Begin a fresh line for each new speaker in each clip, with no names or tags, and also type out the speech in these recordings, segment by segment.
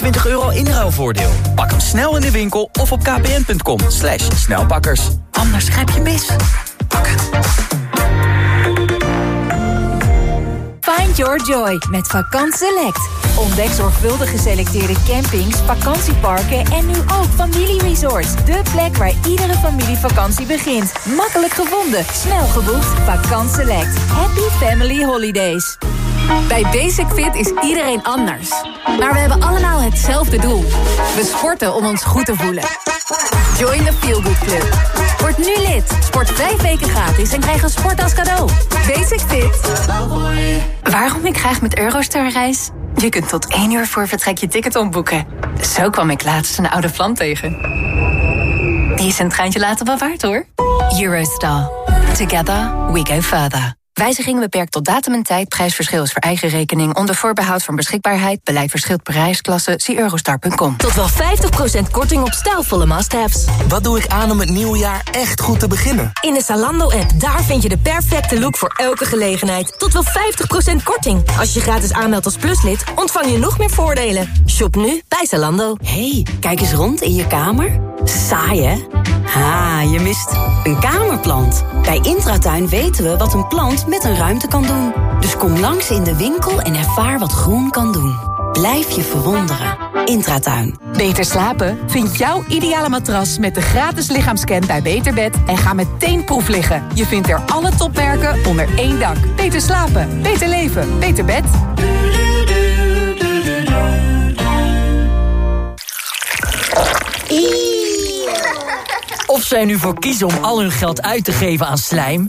25 euro inruilvoordeel. Pak hem snel in de winkel of op kpn.com. Slash snelpakkers. Anders grijp je mis.
Find your joy met Vakant Select. Ontdek zorgvuldig geselecteerde campings, vakantieparken en nu ook familieresorts. De plek waar iedere familievakantie begint. Makkelijk gevonden, snel geboekt. Vakant Select. Happy Family Holidays.
Bij Basic Fit is iedereen anders. Maar we hebben allemaal hetzelfde doel. We sporten om ons goed te voelen. Join the Feel Good Club. Word nu lid. Sport vijf weken gratis en krijg een sport als cadeau. Basic Fit. Waarom ik graag met Eurostar reis? Je kunt tot één uur voor vertrek je ticket omboeken. Zo kwam ik laatst een oude vlam tegen. Die is een treintje later wel waard hoor. Eurostar. Together we go further. Wijzigingen beperkt tot datum en tijd. Prijsverschil is voor eigen rekening. Onder voorbehoud van beschikbaarheid. Beleid verschilt per reisklasse. Zie eurostar.com.
Tot wel 50% korting op stijlvolle must-haves.
Wat doe ik aan om het nieuwe jaar echt goed te beginnen?
In de Zalando-app, daar vind je de perfecte look voor elke gelegenheid. Tot wel 50% korting. Als je gratis aanmeldt als pluslid, ontvang je nog meer voordelen. Shop nu bij Zalando.
hey, kijk eens rond in je kamer. Saai, hè? Ha, je mist een kamerplant. Bij Intratuin weten we wat een plant met een ruimte kan doen. Dus kom langs in de winkel en ervaar wat groen kan doen. Blijf je verwonderen. Intratuin.
Beter slapen? Vind jouw ideale matras met de gratis lichaamscan bij Beterbed en ga meteen proef liggen. Je vindt er alle topmerken onder één dak. Beter slapen, beter leven, beter bed.
Of zij nu voor kiezen om al hun geld uit te geven aan slijm...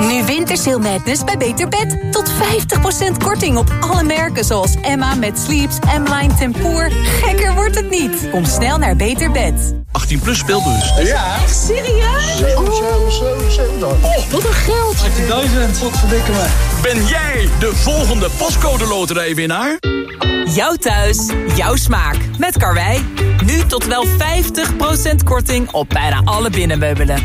Nu Wintersail Madness bij Beter Bed. Tot 50% korting op alle merken zoals Emma met Sleeps, M-Line Tempoor. Gekker wordt het niet. Kom snel naar Beter Bed.
18 plus speelbus.
Ja. Echt serieus? Oh, wat een geld.
18.000, wat verdikken me. Ben jij de volgende postcode loterijwinnaar?
Jouw thuis, jouw smaak. Met Karwei. Nu tot wel 50% korting op bijna alle binnenmeubelen.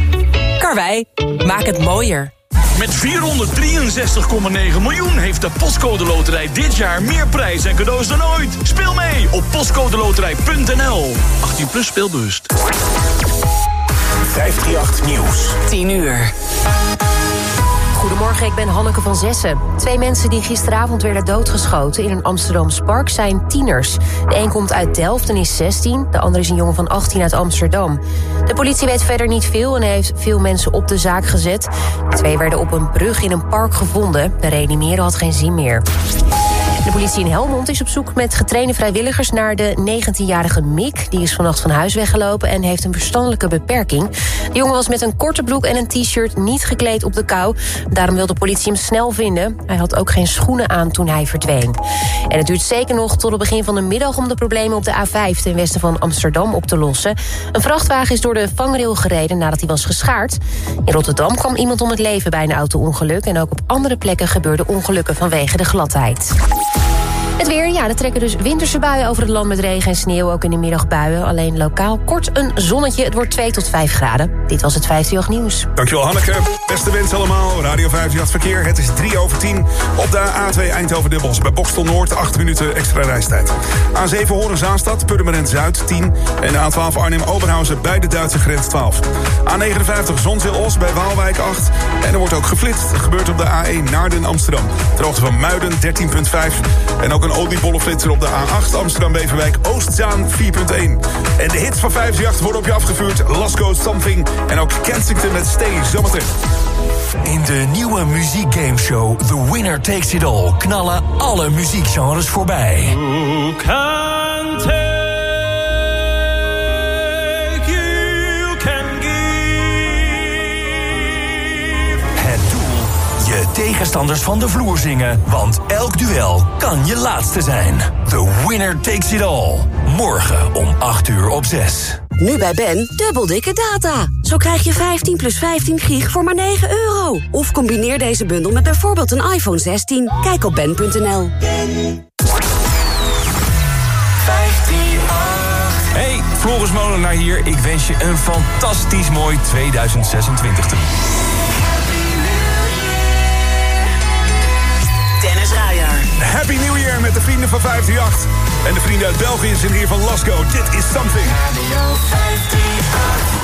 Karwei, maak het mooier.
Met 463,9 miljoen heeft de Postcode Loterij dit jaar meer prijs en cadeaus dan ooit. Speel mee op postcodeloterij.nl. 18 plus speelbewust.
538 Nieuws.
10 uur.
Goedemorgen, ik ben Hanneke van Zessen. Twee mensen die gisteravond werden doodgeschoten in een Amsterdams park zijn tieners. De een komt uit Delft en is 16, de ander is een jongen van 18 uit Amsterdam. De politie weet verder niet veel en heeft veel mensen op de zaak gezet. De twee werden op een brug in een park gevonden. De reanimeren had geen zin meer. De politie in Helmond is op zoek met getrainde vrijwilligers naar de 19-jarige Mick. Die is vannacht van huis weggelopen en heeft een verstandelijke beperking. De jongen was met een korte broek en een t-shirt niet gekleed op de kou. Daarom wil de politie hem snel vinden. Hij had ook geen schoenen aan toen hij verdween. En het duurt zeker nog tot het begin van de middag om de problemen op de A5 ten westen van Amsterdam op te lossen. Een vrachtwagen is door de vangrail gereden nadat hij was geschaard. In Rotterdam kwam iemand om het leven bij een auto-ongeluk en ook op andere plekken gebeurden ongelukken vanwege de gladheid. Het weer, ja, er trekken dus winterse buien over het land met regen en sneeuw. Ook in de middag buien, alleen lokaal kort een zonnetje. Het wordt 2 tot 5 graden. Dit was het 58 nieuws.
Dankjewel Hanneke. Beste wens allemaal. Radio 58 verkeer. Het is 3 over 10 op de A2 Eindhoven Dubbels. Bij Bokstel Noord 8 minuten extra reistijd. A7 Horen Zaanstad, Purmerend Zuid 10. En A12 Arnhem Oberhausen bij de Duitse grens 12. A59 Zonzeel Os bij Waalwijk 8. En er wordt ook geflitst. Gebeurt op de A1 Naarden Amsterdam. Ter hoogte van Muiden 13.5. En ook een oliebollenflitser op de A8 Amsterdam-Beverwijk Oostzaan 4.1. En de hits van 58 worden op je afgevuurd. Lasco Something en ook Kensington met Stay zometeen.
In de nieuwe muziekgameshow The Winner Takes It All... knallen alle muziekgenres voorbij. Tegenstanders van de vloer zingen. Want elk duel kan je laatste zijn. The Winner Takes It All. Morgen om 8 uur op 6.
Nu bij Ben, dubbel dikke data. Zo krijg je 15 plus 15 gig voor maar 9 euro. Of combineer deze bundel met bijvoorbeeld een iPhone 16. Kijk op ben.nl.
Hey, Floris Molenaar hier. Ik wens je een fantastisch mooi 2026 toe.
Dennis Ruijer.
Happy New Year met de vrienden van 58 En de vrienden uit België zijn hier van Lasco. Dit is Something.
Radio 538.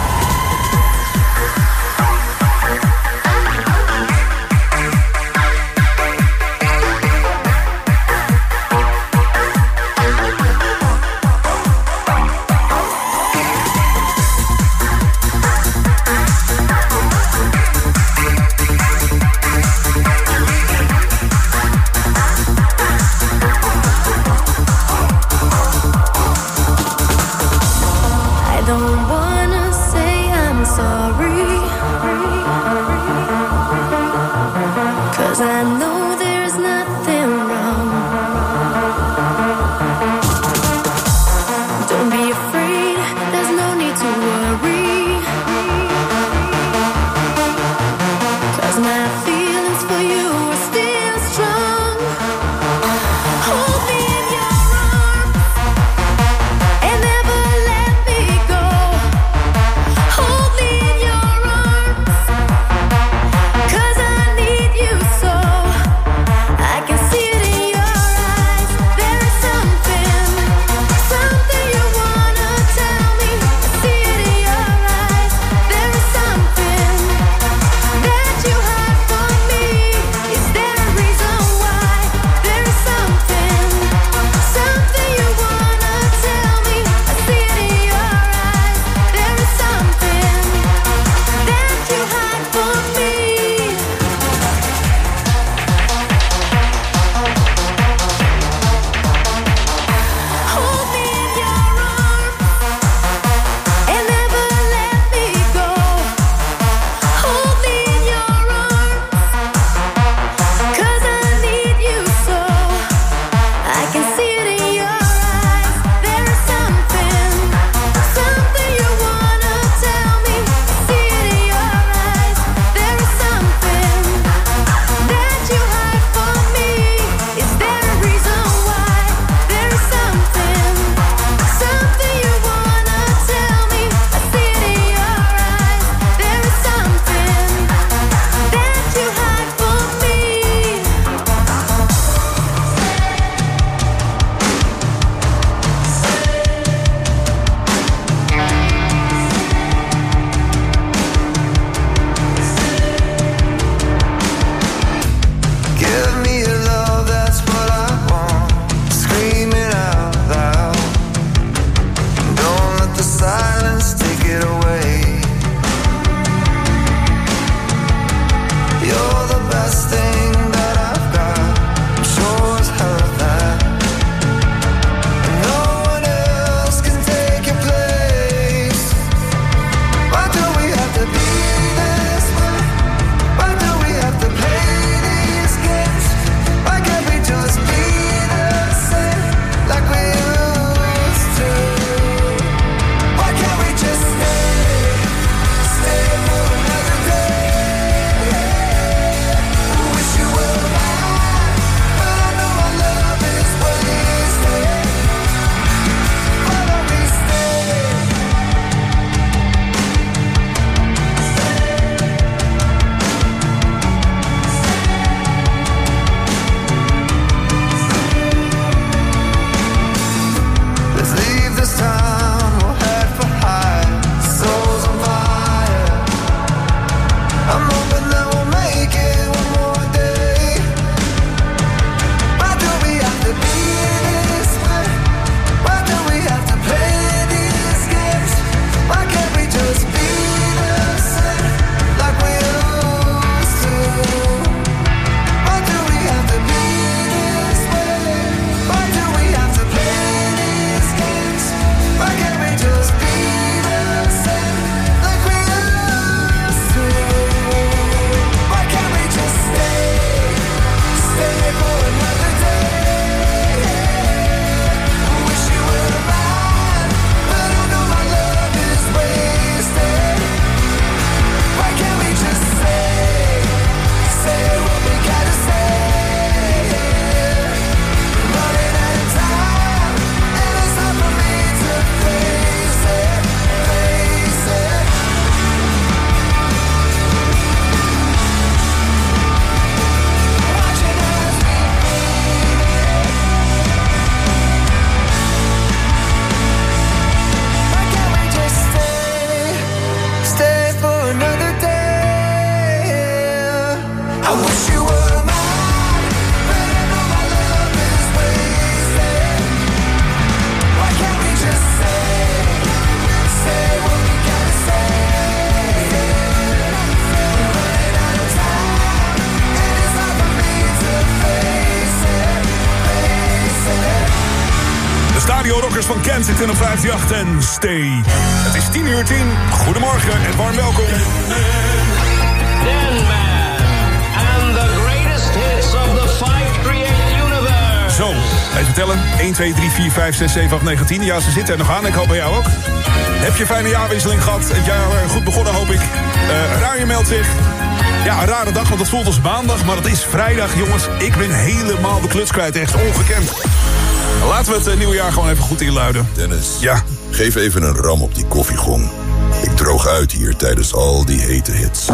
6, 7, 8, 9, 10. Ja, ze zitten er nog aan. Ik hoop bij jou ook. Heb je een fijne jaarwisseling gehad? Het jaar eh, goed begonnen, hoop ik. Uh, Rauwje meldt zich. Ja, een rare dag, want het voelt als maandag, maar het is vrijdag, jongens. Ik ben helemaal de kluts kwijt, echt ongekend. Laten we het uh, nieuwe jaar gewoon even goed inluiden.
Dennis,
ja?
geef even een ram op die koffiegong. Ik droog uit hier tijdens al die hete hits.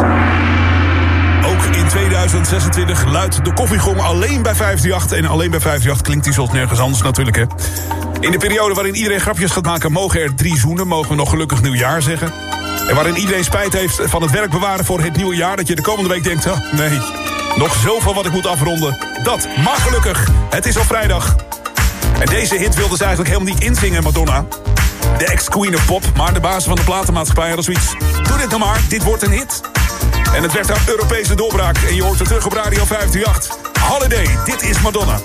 Ook in 2026 luidt de koffiegong alleen bij 538. En alleen bij 538 klinkt die zoals nergens anders natuurlijk, hè. In de periode waarin iedereen grapjes gaat maken... mogen er drie zoenen, mogen we nog gelukkig nieuwjaar zeggen. En waarin iedereen spijt heeft van het werk bewaren voor het nieuwe jaar... dat je de komende week denkt, oh, nee, nog zoveel wat ik moet afronden. Dat mag gelukkig. Het is al vrijdag. En deze hit wilde ze eigenlijk helemaal niet inzingen, Madonna. De ex-queen of pop, maar de baas van de platenmaatschappij had zoiets. Doe dit nou maar, dit wordt een hit. En het werd haar Europese doorbraak. En je hoort het terug op Radio 538. Holiday, dit is Madonna.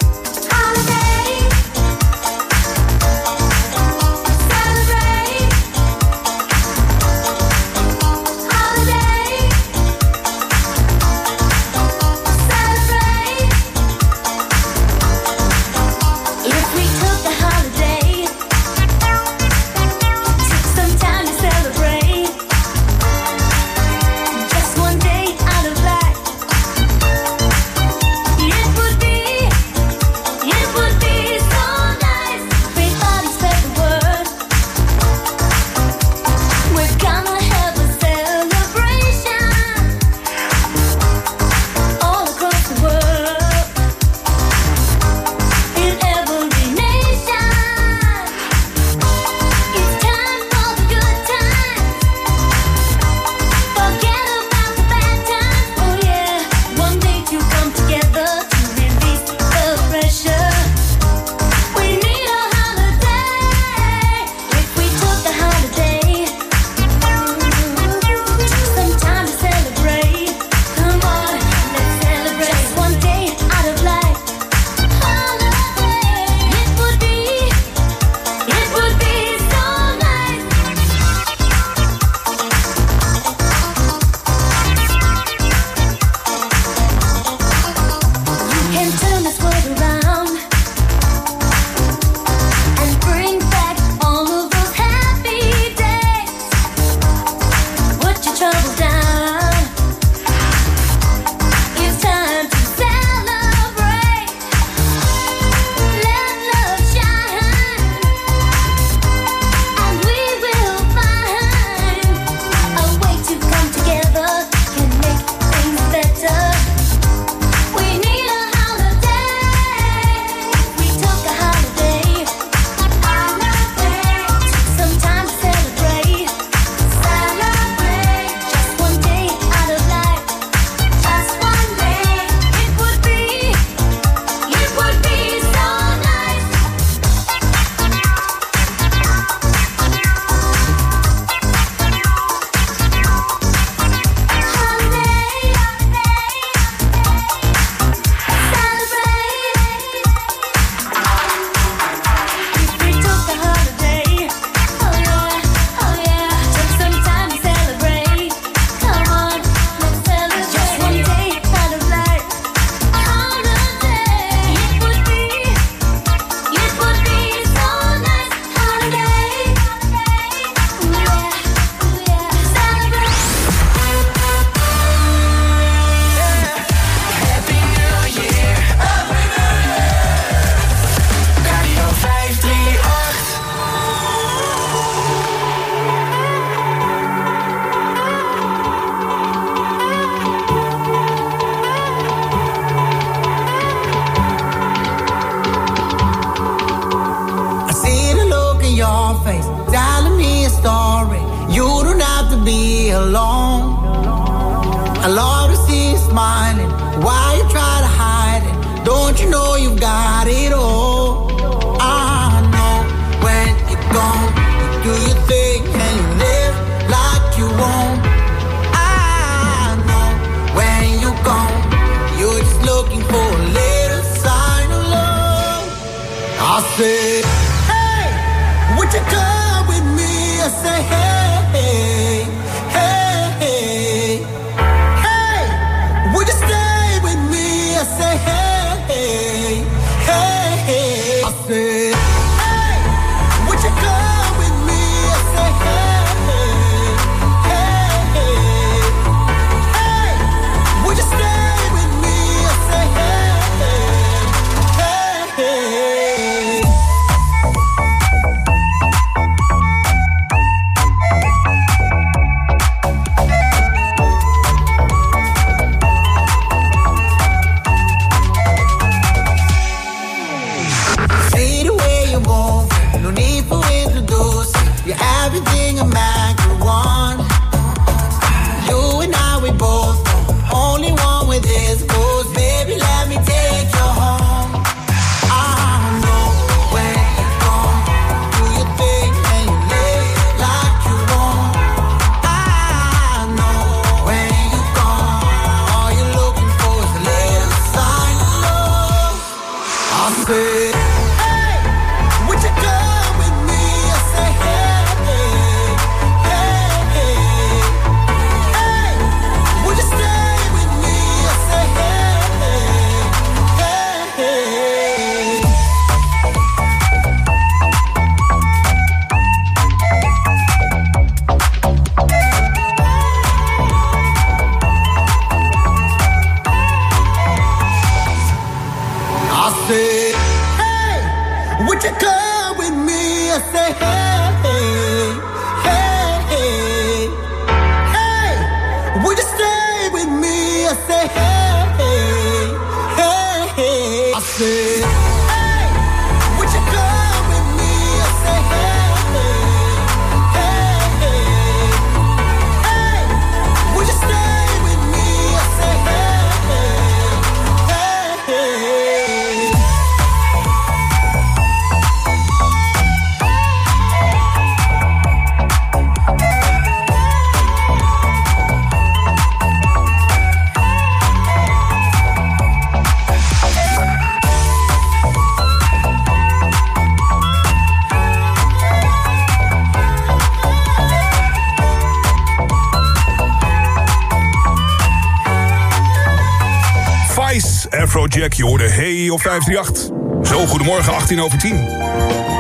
538. Zo, goedemorgen, 18 over 10.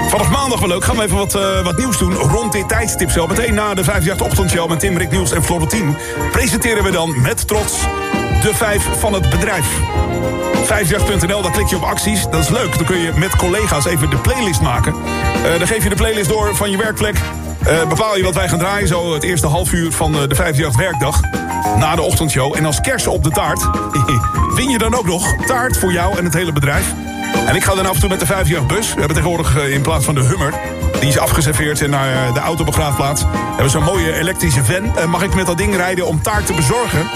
Vanaf maandag wel leuk. Gaan we even wat, eh, wat nieuws doen rond dit tijdstip. Zo meteen na de 58 ochtendshow met Tim, Rick Nieuws en Florentien... presenteren we dan met trots de vijf van het bedrijf. 538.nl, daar klik je op acties. Dat is leuk. Dan kun je met collega's even de playlist maken. Eh, dan geef je de playlist door van je werkplek. Eh, bepaal je wat wij gaan draaien, zo het eerste half uur van de 58 werkdag. Na de ochtendshow. En als kersen op de taart win je dan ook nog taart voor jou en het hele bedrijf. En ik ga dan af en toe met de 58 bus. We hebben tegenwoordig eh, in plaats van de Hummer... die is afgeserveerd naar eh, de autobegraafplaats... hebben zo'n mooie elektrische van. Eh, mag ik met dat ding rijden om taart te bezorgen...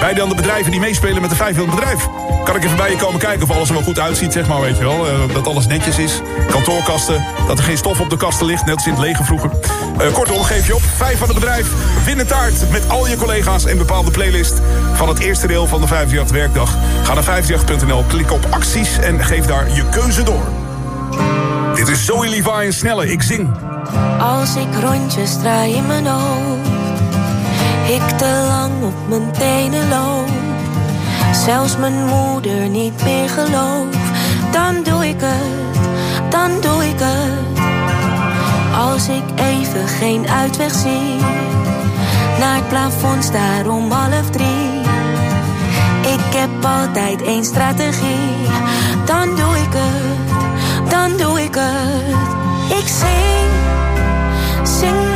bij dan de bedrijven die meespelen met de 58 bedrijf. Kan ik even bij je komen kijken of alles er wel goed uitziet, zeg maar, weet je wel. Eh, dat alles netjes is. Kantoorkasten, dat er geen stof op de kasten ligt, net als in het lege vroeger. Eh, kortom, geef je op. Vijf van het bedrijf. Win een taart met al je collega's en bepaal de playlist van het eerste deel van de 58 werkdag. Ga naar 58.nl, klik op acties en geef daar je keuze door. Dit is Zoe Levi en Snelle, ik zing.
Als ik rondjes draai in mijn hoofd, ik te lang op mijn tenen loop, zelfs mijn moeder niet meer geloof, dan doe ik het, dan doe ik het. Als ik even geen uitweg zie, naar het plafond staar om half drie. Ik heb altijd één strategie, dan doe ik het, dan doe ik het. Ik zing, zing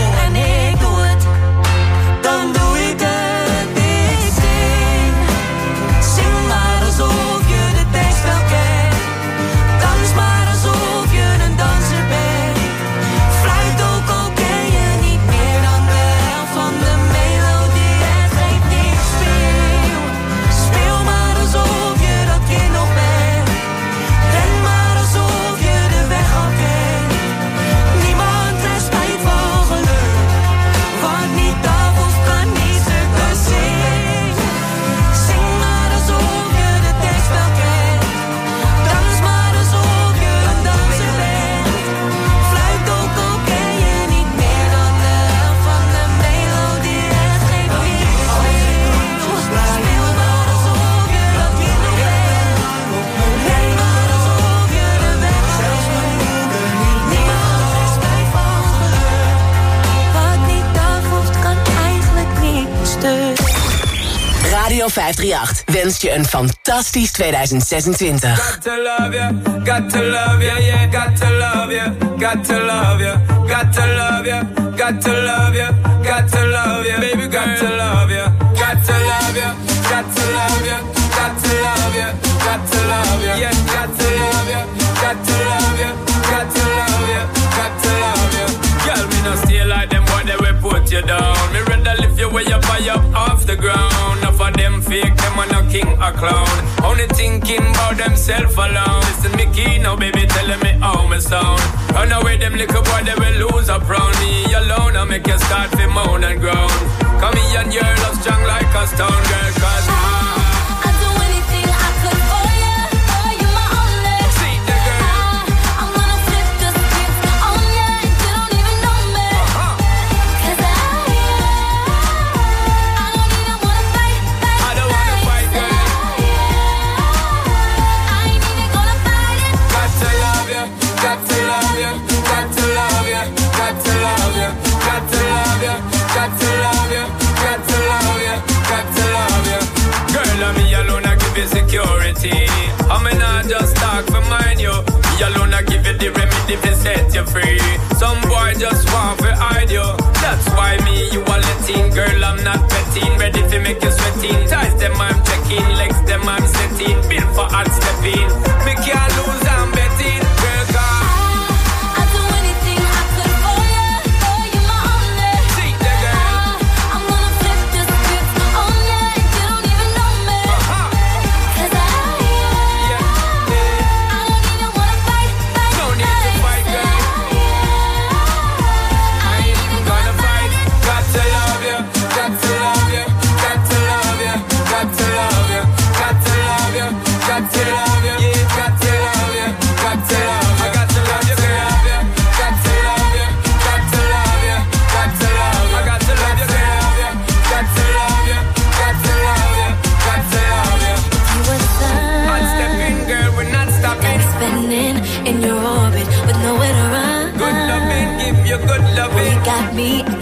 Studio 538 wenst je een fantastisch 2026.
Got to love you, got to love you, yeah. Got to love you, got to love you, got to love you, got to love you, got to love you, baby, got to love you, got to love you, got to love you, got to love you, got to love you, yeah. Got to love you, got to love you, got to love you, got to love you. Girl, we no stay like them, what they will put you down. in your orbit with nowhere to run. Good loving, give you good loving. You got
me.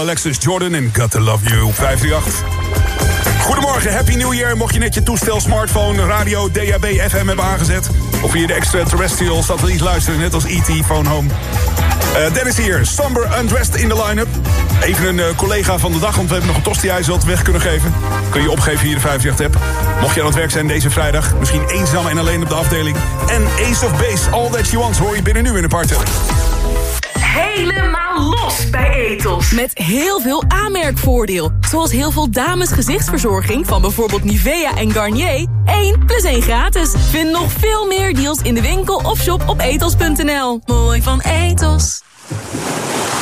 Alexis Jordan en Got to Love You op 538. Goedemorgen, Happy New Year. Mocht je net je toestel, smartphone, radio, DAB, FM hebben aangezet... of via de extraterrestrial satelliet luisteren, net als ET, Phone Home... Uh, Dennis hier, somber undressed in de line-up. Even een uh, collega van de dag, want we hebben nog een tosti wat weg kunnen geven. Kun je opgeven hier de 58 app. Mocht je aan het werk zijn deze vrijdag, misschien eenzaam en alleen op de afdeling. En Ace of Base, All That She Wants, hoor je binnen nu in de party.
Helemaal los bij Etos.
Met heel veel aanmerkvoordeel. Zoals heel veel dames gezichtsverzorging van bijvoorbeeld Nivea en Garnier. 1 plus 1 gratis. Vind nog veel meer deals in de winkel of shop op etos.nl. Mooi van Etos.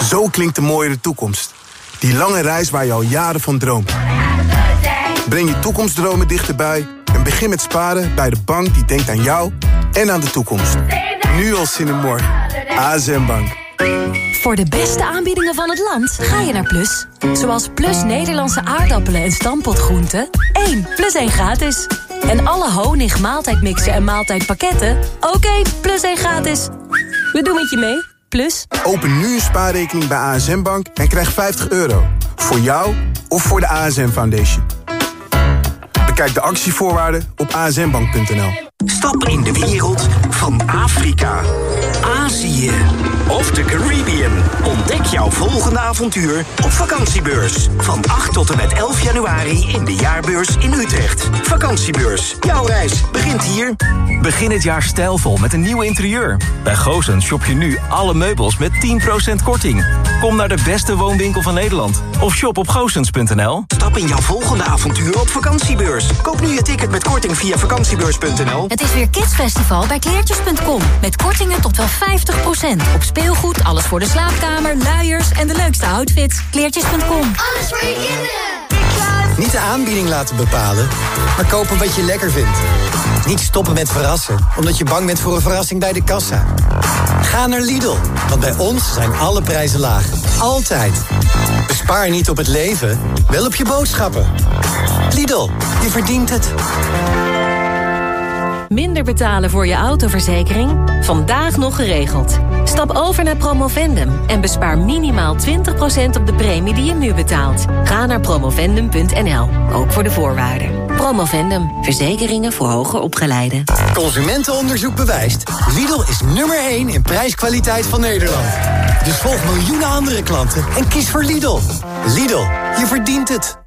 Zo klinkt de mooiere toekomst. Die lange reis waar je al jaren van droomt. Breng je toekomstdromen dichterbij en begin met sparen bij de bank die denkt aan jou en aan de toekomst. Nu al zin in morgen. ASM Bank.
Voor de beste aanbiedingen van het land ga je naar Plus. Zoals Plus Nederlandse aardappelen en stampotgroenten. 1 plus 1 gratis. En alle honig, maaltijdmixen en maaltijdpakketten. Oké, plus 1 gratis. We doen het je mee. Plus.
Open nu een spaarrekening bij ASM Bank en krijg 50 euro. Voor jou of voor de ASM Foundation. Bekijk de actievoorwaarden op asmbank.nl.
Stap in de wereld van Afrika, Azië of de Caribbean. Ontdek jouw volgende avontuur op vakantiebeurs. Van 8 tot en met 11 januari in de jaarbeurs in Utrecht. Vakantiebeurs. Jouw reis begint hier.
Begin het jaar stijlvol met een nieuw interieur. Bij Goosens shop je nu alle meubels met 10% korting. Kom naar de beste woonwinkel van Nederland. Of shop op goosens.nl.
Stap in jouw volgende avontuur op vakantiebeurs. Koop nu je ticket met korting via vakantiebeurs.nl.
Het is weer Kidsfestival bij kleertjes.com. Met kortingen tot wel 50%. Op speelgoed, alles voor de slaapkamer, luiers en de leukste outfits. Kleertjes.com.
Alles voor je kinderen. Niet de aanbieding laten bepalen, maar kopen wat je lekker vindt. Niet stoppen met verrassen, omdat je bang bent voor een verrassing bij de kassa. Ga naar Lidl, want bij ons zijn alle prijzen laag. Altijd. Bespaar niet op het leven, wel op je boodschappen. Lidl, je verdient het.
Minder betalen voor je autoverzekering? Vandaag nog geregeld. Stap over naar Promovendum en bespaar minimaal 20% op de premie die je nu betaalt. Ga naar promovendum.nl, ook voor de voorwaarden. Promovendum, verzekeringen voor hoger opgeleiden.
Consumentenonderzoek bewijst. Lidl is nummer 1 in prijskwaliteit van Nederland. Dus volg miljoenen andere klanten en kies voor Lidl. Lidl, je verdient het.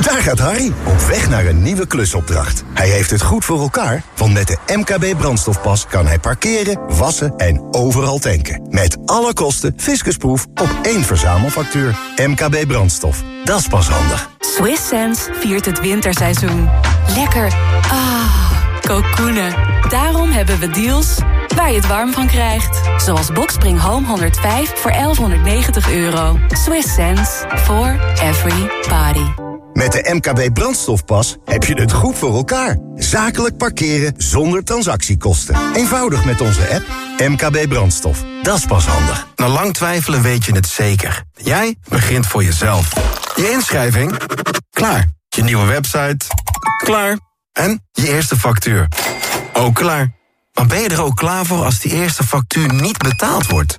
Daar gaat Harry, op weg naar een nieuwe klusopdracht. Hij heeft het goed voor elkaar, want met de MKB brandstofpas kan hij parkeren, wassen en overal tanken. Met alle kosten fiscusproef op één verzamelfactuur. MKB brandstof, dat is pas handig.
Swiss Sense viert het winterseizoen. Lekker. Ah, kokoenen. Daarom hebben we deals waar je het warm van krijgt. Zoals Boxspring Home 105 voor 1190 euro. Swiss sense for every body.
Met de MKB brandstofpas heb je het goed voor elkaar. Zakelijk parkeren zonder transactiekosten. Eenvoudig met onze app MKB Brandstof. Dat is pas handig.
Na lang twijfelen weet je het zeker. Jij begint voor jezelf. Je inschrijving? Klaar. Je nieuwe website? Klaar. En je eerste factuur? Ook klaar. Maar ben je er ook klaar voor als die eerste factuur niet betaald wordt?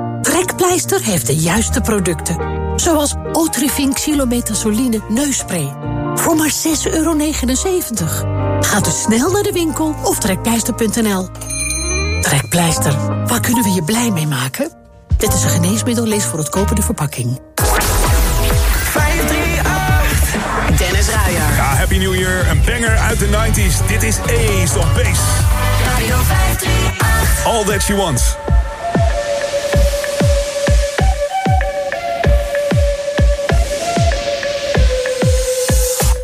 Trekpleister heeft de juiste producten. Zoals Otrivin Xylometazoline neusspray. Voor maar 6,79 euro. Ga dus snel naar de winkel of trekpleister.nl. Trekpleister, waar kunnen we je blij mee maken? Dit is een geneesmiddel, lees voor het kopen de verpakking.
538. Dennis Ruijer.
Ja, Happy New Year. Een banger uit de 90s. Dit is Ace of Base.
Radio 538.
All That She Wants.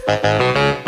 She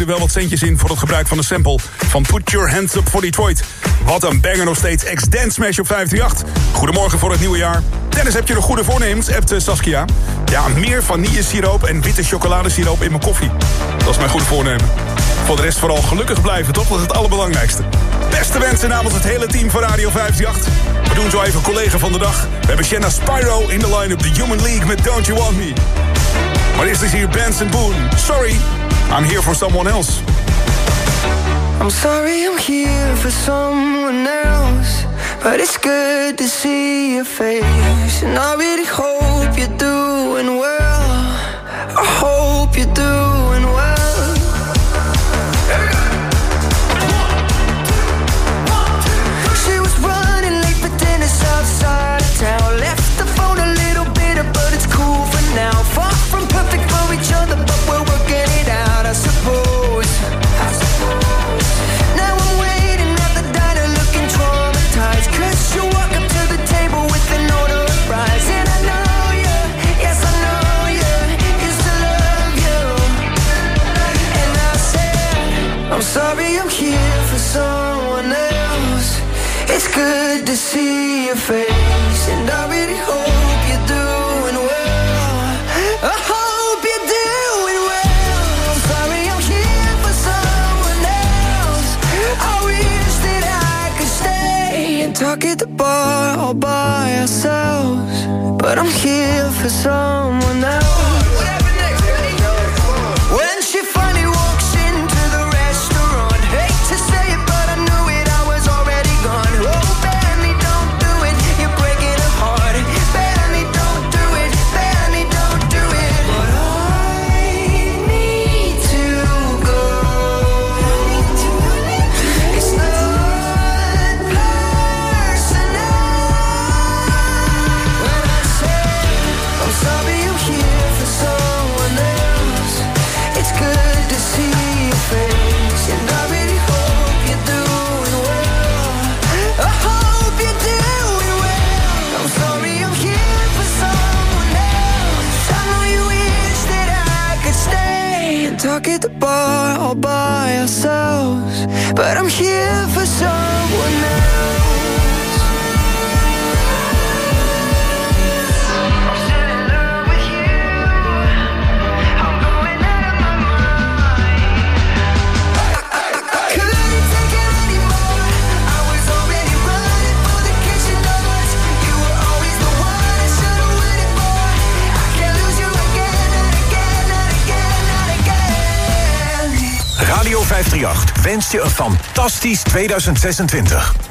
Leverde wel wat centjes in voor het gebruik van de sample... van Put Your Hands Up for Detroit. Wat een banger nog steeds, ex-dance smash op 538. Goedemorgen voor het nieuwe jaar. Dennis, heb je nog goede voornemens? Appt eh, Saskia. Ja, meer vanillesiroop en witte chocoladesiroop in mijn koffie. Dat is mijn goede voornemen. Voor de rest vooral gelukkig blijven, toch? Dat is het allerbelangrijkste. Beste wensen namens het hele team van Radio 538. We doen zo even collega van de dag. We hebben Shanna Spyro in de line-up The Human League met Don't You Want Me. Maar eerst is hier Benson Boone. Sorry, I'm here for someone else.
I'm sorry I'm here for someone else But it's good to see your face And I really hope you're doing here for someone here for someone
538 wenst je een fantastisch 2026.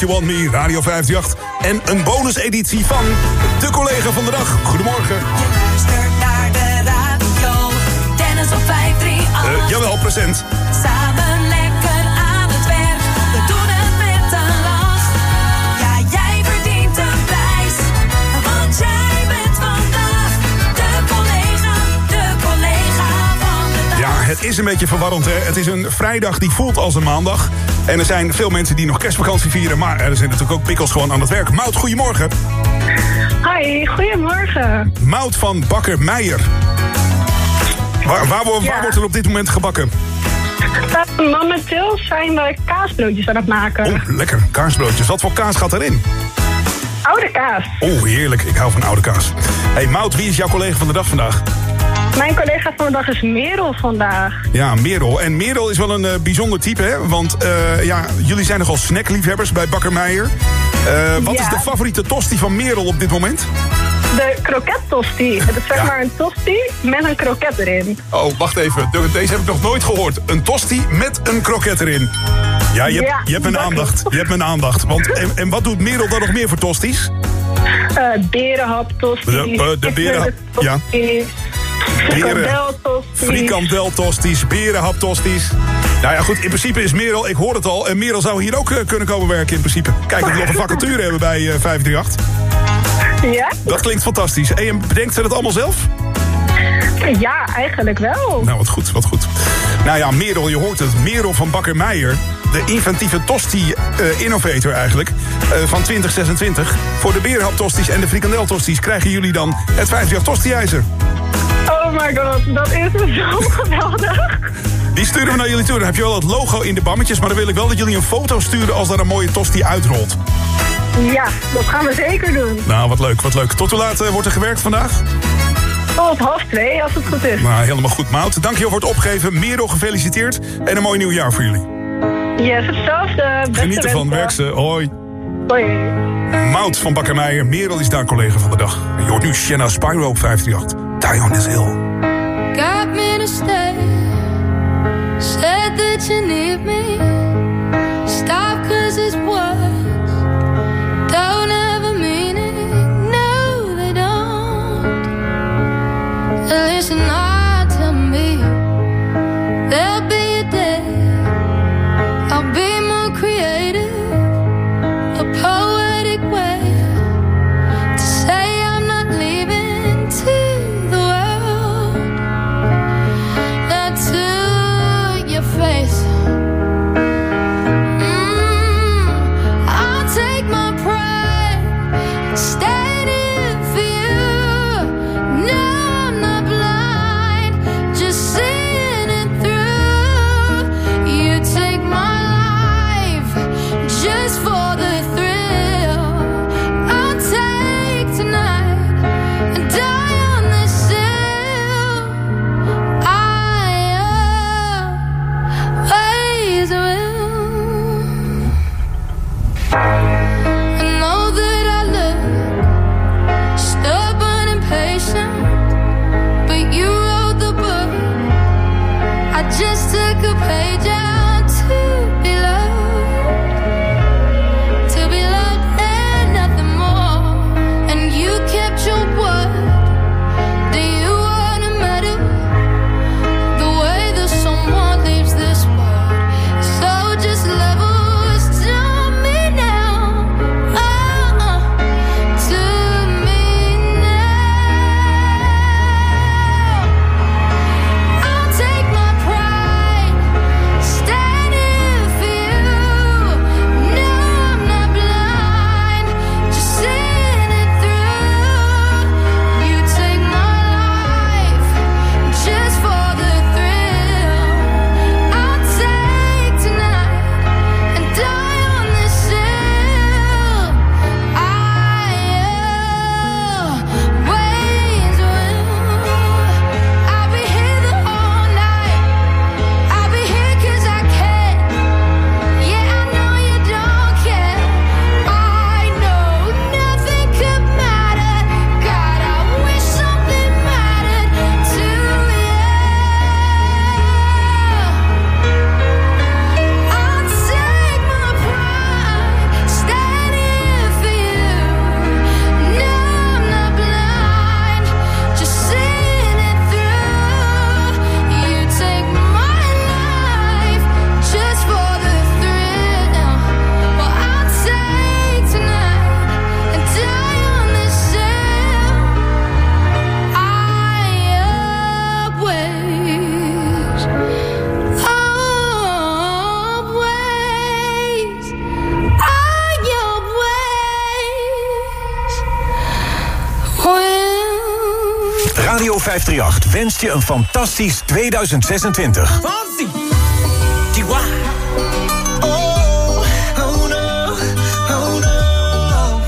You
Want Me, Radio 58. En een bonuseditie van de collega van de dag. Goedemorgen.
Luistert naar de radio. Dennis op 538.
Eh, jawel, present.
Het
is een beetje verwarrend, hè. Het is een vrijdag die voelt als een maandag. En er zijn veel mensen die nog kerstvakantie vieren... maar er zijn natuurlijk ook pikkels gewoon aan het werk. Mout, goedemorgen.
Hi, goedemorgen.
Mout van Bakker Meijer. Waar, waar, wo- waar wordt er op dit moment gebakken?
Uh, momenteel zijn we kaasbroodjes aan het maken.
Oh, lekker. Kaarsbroodjes. Wat voor kaas gaat erin?
Oude kaas.
Oh, heerlijk. Ik hou van oude kaas. hey, Mout, wie is jouw collega van de dag vandaag?
Mijn collega van de dag is Merel vandaag.
Ja, Merel. En Merel is wel een eh, bijzonder type, hè? Want eh, ja, jullie zijn nogal snackliefhebbers bij Bakker Meijer. Eh, wat
Ja.
is de favoriete tosti van Merel op dit moment?
De kroket tosti. Het is zeg
Ja.
maar een tosti met een kroket erin.
Oh, wacht even. De- Deze heb ik nog nooit gehoord. Een tosti met een kroket erin. Ja, je hebt,
Ja,
je hebt mijn aandacht. Je hebt mijn aandacht. Want, en, en wat doet Merel dan nog meer voor tosties?
Eh berenhap tosti.
De- eh, de ja.
Frikandel tosti.
Frikandeltosties, berenhaptosties. Nou ja, goed, in principe is Merel, ik hoor het al... en Merel zou hier ook eh, kunnen komen werken in principe. Kijk, dat we nog een vacature hebben bij eh 538.
Ja?
Dat klinkt fantastisch. En bedenkt ze dat allemaal zelf?
Ja, eigenlijk wel.
Nou, wat goed, wat goed. Nou ja, Merel, je hoort het. Merel van Bakker Meijer. De inventieve tosti-innovator eigenlijk. eh, van 2026. Voor de berenhaptosties en de frikandeltosties krijgen jullie dan het 50 tosti-ijzer.
Oh my god, dat is dus zo geweldig.
Die sturen we naar jullie toe. Dan heb je wel het logo in de bammetjes. Maar dan wil ik wel dat jullie een foto sturen als daar een mooie tosti uitrolt.
Ja, dat gaan we zeker doen.
Nou, wat leuk, wat leuk. Tot hoe laat eh, wordt er gewerkt vandaag?
Tot half twee, als het goed is.
Nou, helemaal goed, Mout. Dankjewel voor het opgeven. Merel, gefeliciteerd. En een mooi nieuw jaar voor jullie.
Yes, hetzelfde. Beste
Geniet ervan, werk ze. Hoi.
Hoi.
Mout van Bakker Meijer. Merel is daar collega van de dag. En je hoort nu Shanna Spyro op 538. Die on this hill.
Got me to stay. Said that you need me. Stop cause it's words. Don't have a meaning. No, they don't. Listen hard
wenst je een fantastisch 2026.
Fonsi, Chihuahua. Oh, oh no, oh no.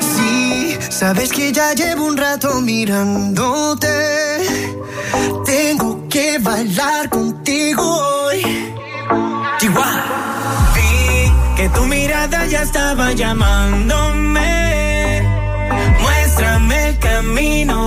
Sí, sabes que ya llevo un rato mirándote. Tengo que bailar contigo hoy.
Chihuahua. Vi que tu mirada ya estaba llamándome.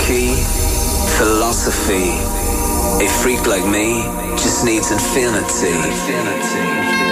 Key, philosophy. A freak like me just needs infinity. Relax.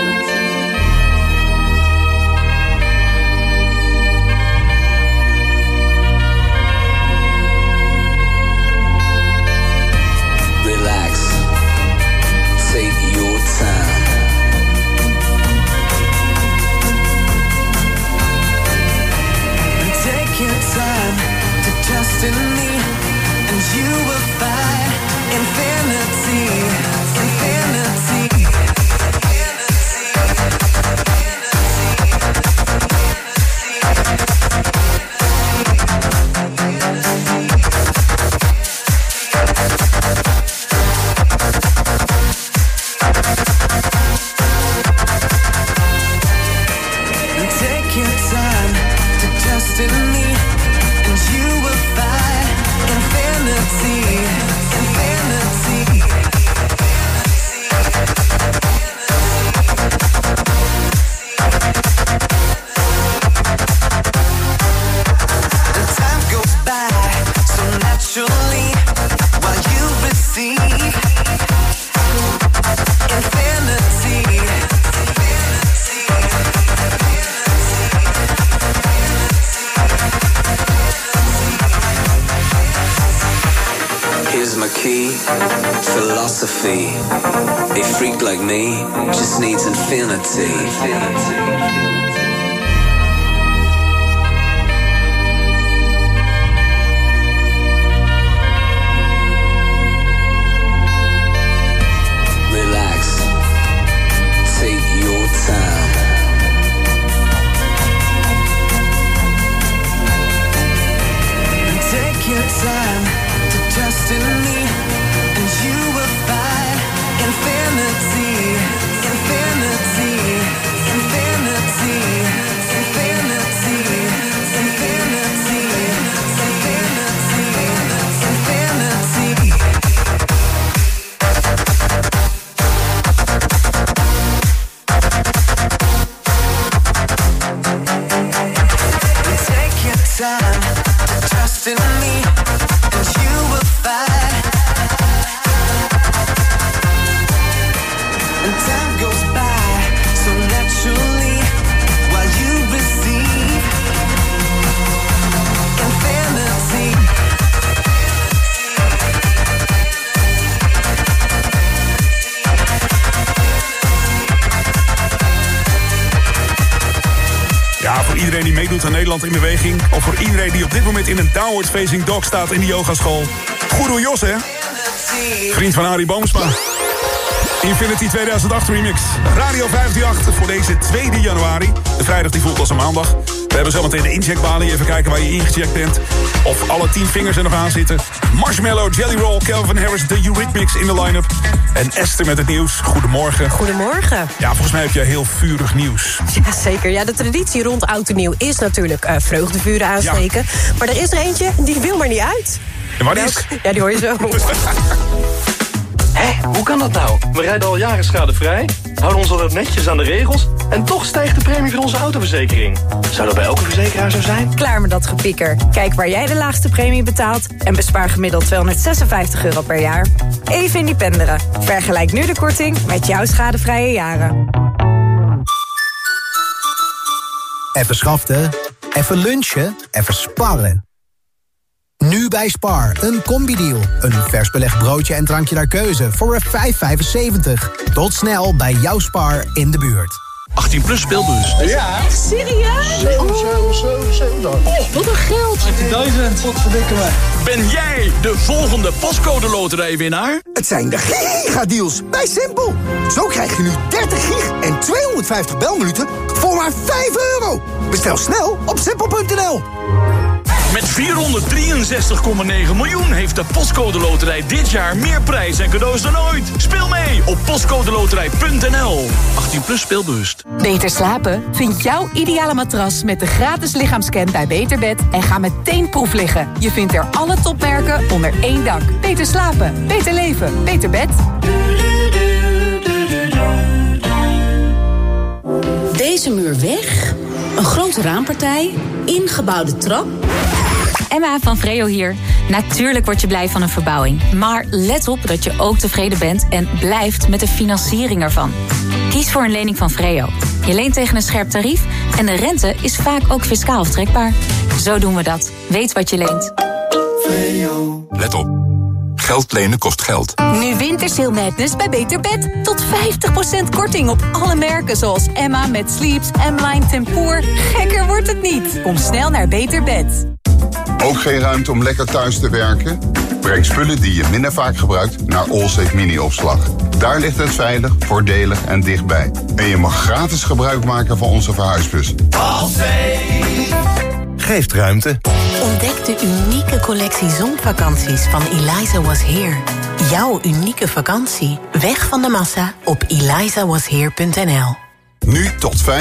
In
beweging... of voor iedereen die op dit moment in een downward facing dog staat in de yogaschool. Goedoe Jos, hè? Vriend van Arie Boomsma. Infinity 2008 Remix. Radio 538 voor deze 2 januari. De vrijdag die voelt als een maandag. We hebben zometeen de incheckbalie. Even kijken waar je ingecheckt bent. Of alle 10 vingers er nog aan zitten. Marshmallow, Jelly Roll, Calvin Harris, de Eurythmics in de line-up. En Esther met het nieuws. Goedemorgen.
Goedemorgen.
Ja, volgens mij heb jij heel vurig nieuws.
Ja, zeker. Ja, de traditie rond oud en nieuw is natuurlijk eh, vreugdevuren aansteken. Maar er is er eentje, die wil maar niet uit.
En waar is?
Ja, die hoor je zo.
Hé, hoe kan dat nou? We rijden al jaren schadevrij, houden ons altijd netjes aan de regels... en toch stijgt de premie van onze autoverzekering. Zou dat bij elke verzekeraar zo zijn?
Klaar met dat gepieker. Kijk waar jij de laagste premie betaalt... en bespaar gemiddeld 256 euro per jaar. Even independeren. Vergelijk nu de korting met jouw schadevrije jaren.
Even schaften, even lunchen, even sparren. Nu bij Spar, een combi-deal. Een vers belegd broodje en drankje naar keuze voor een 5,75. Tot snel bij jouw Spar in de buurt.
18 plus speelbus.
Ja.
Echt serieus?
Oh, wat een geld. 18.000. Wat verdikken we. Ben jij de volgende pascode loterijwinnaar?
Het zijn de gigadeals bij Simpel. Zo krijg je nu 30 gig en 250 belminuten voor maar 5 euro. Bestel snel op simpel.nl.
Met 463,9 miljoen heeft de Postcode Loterij dit jaar meer prijs en cadeaus dan ooit. Speel mee op postcodeloterij.nl. 18 plus speelbewust.
Beter slapen? Vind jouw ideale matras met de gratis lichaamscan bij Beterbed en ga meteen proef liggen. Je vindt er alle topmerken onder één dak. Beter slapen, beter leven, beter bed.
Deze muur weg, een grote raampartij, ingebouwde trap.
Emma van Vreo hier. Natuurlijk word je blij van een verbouwing. Maar let op dat je ook tevreden bent en blijft met de financiering ervan. Kies voor een lening van Vreo. Je leent tegen een scherp tarief en de rente is vaak ook fiscaal aftrekbaar. Zo doen we dat. Weet wat je leent.
Let op. Geld lenen kost geld.
Nu Wintersale Madness bij Beter Bed. Tot 50% korting op alle merken zoals Emma met Sleeps, M-Line Tempoor. Gekker wordt het niet. Kom snel naar Beter Bed.
Ook geen ruimte om lekker thuis te werken? Breng spullen die je minder vaak gebruikt naar Allsafe Mini-opslag. Daar ligt het veilig, voordelig en dichtbij. En je mag gratis gebruik maken van onze verhuisbus.
Geeft ruimte.
Ontdek de unieke collectie zonvakanties van Eliza Was Here. Jouw unieke vakantie. Weg van de massa op elizawasheer.nl
Nu tot 5